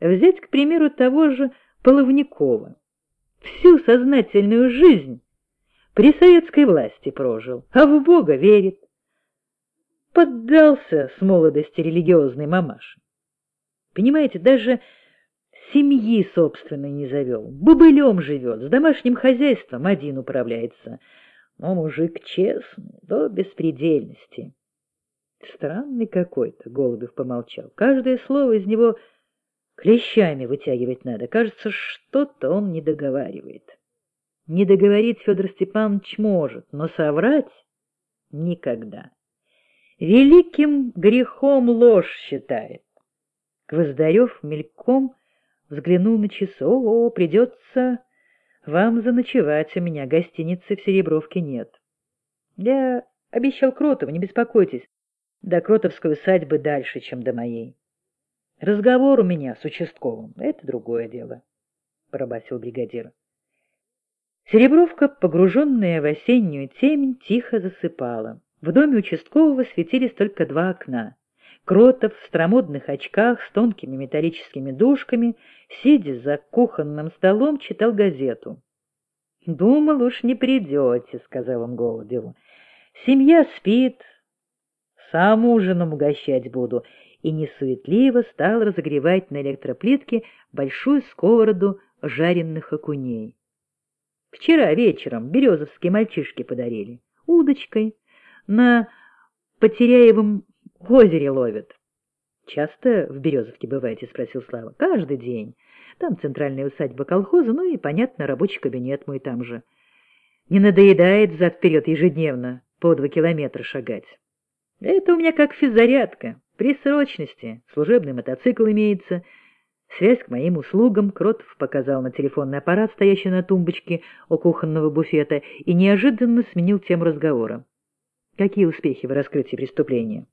Взять, к примеру, того же Половникова. Всю сознательную жизнь при советской власти прожил, а в Бога верит. Поддался с молодости религиозной мамаши. Понимаете, даже семьи собственной не завел, бобылем живет, с домашним хозяйством один управляется. Но мужик честный, до беспредельности. Странный какой-то, Голубев помолчал. Каждое слово из него клещами вытягивать надо. Кажется, что-то он не договаривает. Не договорить Федор Степанович может, но соврать никогда. Великим грехом ложь считает. Гвоздарев мельком взглянул на часы. О, придется вам заночевать, у меня гостиницы в Серебровке нет. Я обещал Кротову, не беспокойтесь, до Кротовской усадьбы дальше, чем до моей. Разговор у меня с участковым — это другое дело, — пробасил бригадир. Серебровка, погруженная в осеннюю темень, тихо засыпала. В доме участкового светились только два окна. Кротов в стромодных очках с тонкими металлическими дужками, сидя за кухонным столом, читал газету. — Думал, уж не придете, — сказал он Голубеву. — Семья спит, сам ужином угощать буду, и несуетливо стал разогревать на электроплитке большую сковороду жареных окуней. Вчера вечером березовские мальчишки подарили. Удочкой. На Потеряевом озере ловят. Часто в Березовке бываете? — спросил Слава. — Каждый день. Там центральная усадьба колхоза, ну и, понятно, рабочий кабинет мой там же. Не надоедает зад-вперед ежедневно по два километра шагать. Это у меня как физзарядка. При срочности. Служебный мотоцикл имеется — Связь к моим услугам Кротов показал на телефонный аппарат, стоящий на тумбочке у кухонного буфета, и неожиданно сменил тему разговора. Какие успехи в раскрытии преступления?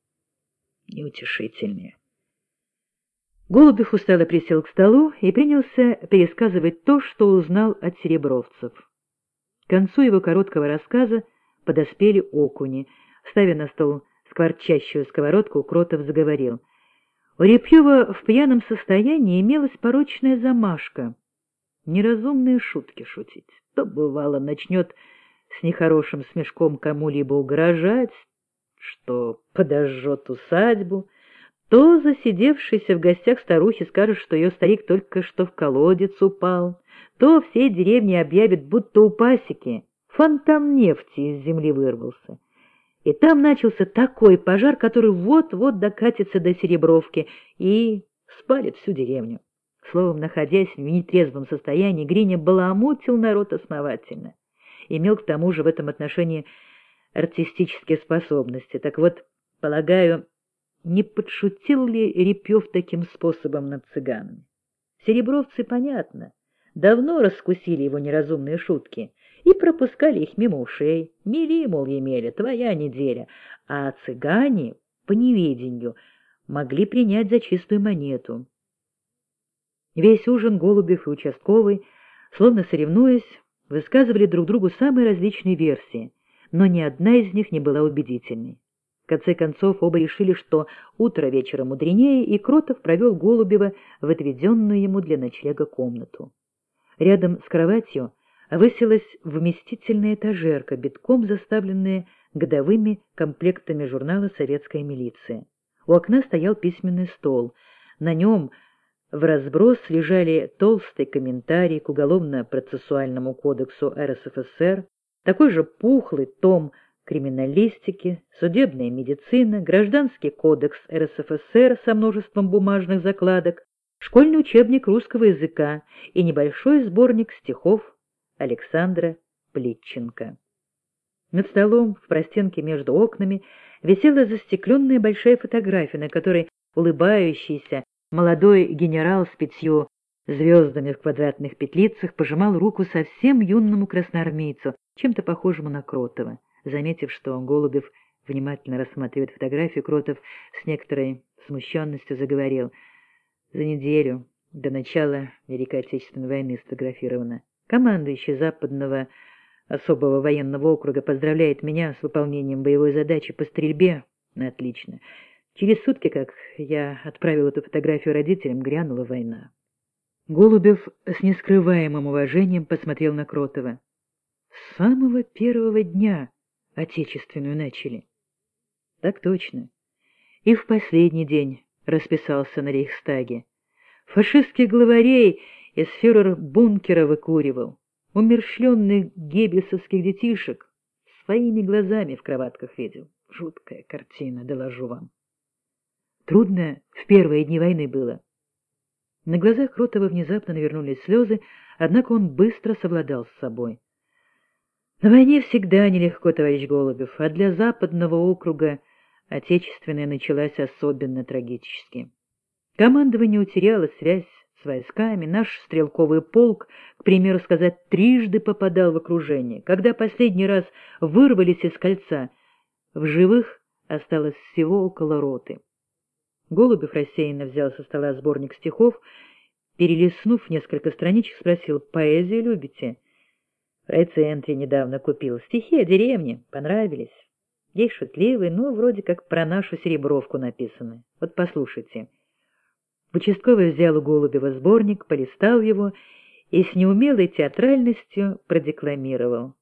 Неутешительные. Голубев устало присел к столу и принялся пересказывать то, что узнал от серебровцев. К концу его короткого рассказа подоспели окуни. Ставя на стол скворчащую сковородку, Кротов заговорил — у Репьева в пьяном состоянии имелась порочная замашка. Неразумные шутки шутить. То, бывало, начнет с нехорошим смешком кому-либо угрожать, что подожжет усадьбу, то засидевшийся в гостях старухи скажет, что ее старик только что в колодец упал, то всей деревне объявит, будто у пасеки фонтан нефти из земли вырвался. И там начался такой пожар, который вот-вот докатится до Серебровки и спалит всю деревню. Словом, находясь в нетрезвом состоянии, Гриня баламутил народ основательно. Имел к тому же в этом отношении артистические способности. Так вот, полагаю, не подшутил ли Репьев таким способом над цыганами? Серебровцы, понятно, давно раскусили его неразумные шутки — и пропускали их мимо ушей. Мели, мол, Емеля, твоя неделя. А цыгане, по неведению, могли принять за чистую монету. Весь ужин Голубев и участковый, словно соревнуясь, высказывали друг другу самые различные версии, но ни одна из них не была убедительной. В конце концов, оба решили, что утро вечера мудренее, и Кротов провел Голубева в отведенную ему для ночлега комнату. Рядом с кроватью высилась вместительная этажерка, битком заставленная годовыми комплектами журнала «Советская милиция». У окна стоял письменный стол. На нем в разброс лежали толстый комментарий к Уголовно-процессуальному кодексу РСФСР, такой же пухлый том криминалистики, судебная медицина, гражданский кодекс РСФСР со множеством бумажных закладок, школьный учебник русского языка и небольшой сборник стихов Александра Плитченко. Над столом в простенке между окнами висела застекленная большая фотография, на которой улыбающийся молодой генерал с пятью звездами в квадратных петлицах пожимал руку совсем юному красноармейцу, чем-то похожему на Кротова. Заметив, что Голубев внимательно рассматривает фотографию, Кротов с некоторой смущенностью заговорил. За неделю до начала Великой Отечественной войны сфотографировано. Командующий Западного особого военного округа поздравляет меня с выполнением боевой задачи по стрельбе. Отлично. Через сутки, как я отправил эту фотографию родителям, грянула война. Голубев с нескрываемым уважением посмотрел на Кротова. С самого первого дня отечественную начали. Так точно. И в последний день расписался на Рейхстаге. Фашистских главарей из фюрер-бункера выкуривал. Умершленных геббельсовских детишек своими глазами в кроватках видел. Жуткая картина, доложу вам. Трудно в первые дни войны было. На глазах Кротова внезапно навернулись слезы, однако он быстро совладал с собой. На войне всегда нелегко, товарищ Голубев, а для западного округа отечественная началась особенно трагически. Командование утеряло связь войсками, наш стрелковый полк, к примеру сказать, трижды попадал в окружение. Когда последний раз вырвались из кольца, в живых осталось всего около роты. Голубев рассеянно взял со стола сборник стихов, перелистнув несколько страничек, спросил, «Поэзию любите?» В райцентре недавно купил. Стихи о деревне. Понравились. Есть шутливые, но вроде как про нашу Серебровку написаны. Вот послушайте. Участковый взял у Голубева сборник, полистал его и с неумелой театральностью продекламировал.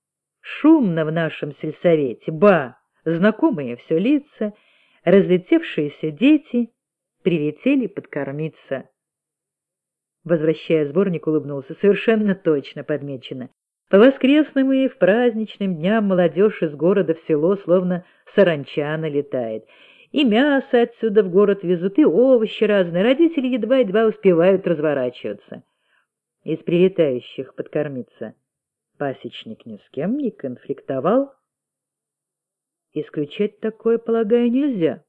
Шумно в нашем сельсовете, ба, знакомые все лица, разлетевшиеся дети прилетели подкормиться. Возвращая сборник, улыбнулся. Совершенно точно подмечено. По воскресным и в праздничным дням молодежь из города в село словно саранча налетает. И мясо отсюда в город везут, и овощи разные. Родители едва-едва успевают разворачиваться. Из прилетающих подкормиться. Пасечник ни с кем не конфликтовал. Исключать такое, полагаю, нельзя.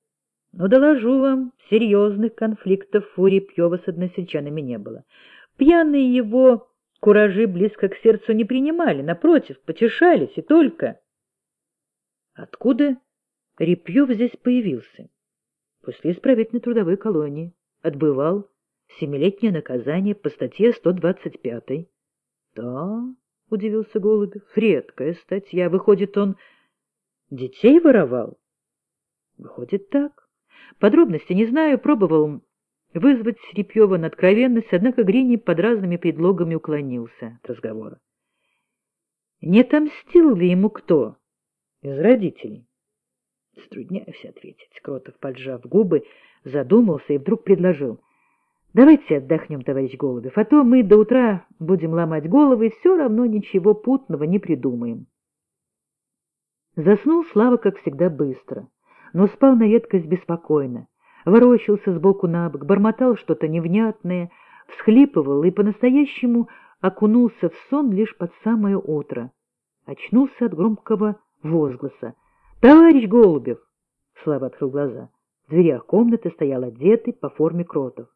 Но доложу вам, серьезных конфликтов у Репьева с односельчанами не было. Пьяные его куражи близко к сердцу не принимали, напротив, потешались и только. Откуда Репьев здесь появился? После исправительной трудовой колонии. Отбывал семилетнее наказание по статье 125. Да, удивился Голубев, редкая статья. Выходит, он детей воровал? Выходит, так. Подробности не знаю, пробовал вызвать Репьева на откровенность, однако Грини под разными предлогами уклонился от разговора. Не отомстил ли ему кто из родителей? Затрудняюсь ответить. Кротов, поджав губы, задумался и вдруг предложил. Давайте отдохнем, товарищ Голубев, а то мы до утра будем ломать головы и все равно ничего путного не придумаем. Заснул Слава, как всегда, быстро, но спал на редкость беспокойно ворочался сбоку на бок, бормотал что-то невнятное, всхлипывал и по-настоящему окунулся в сон лишь под самое утро. Очнулся от громкого возгласа. «Товарищ Голубев!» Слава открыл глаза. В дверях комнаты стоял одетый по форме Кротов.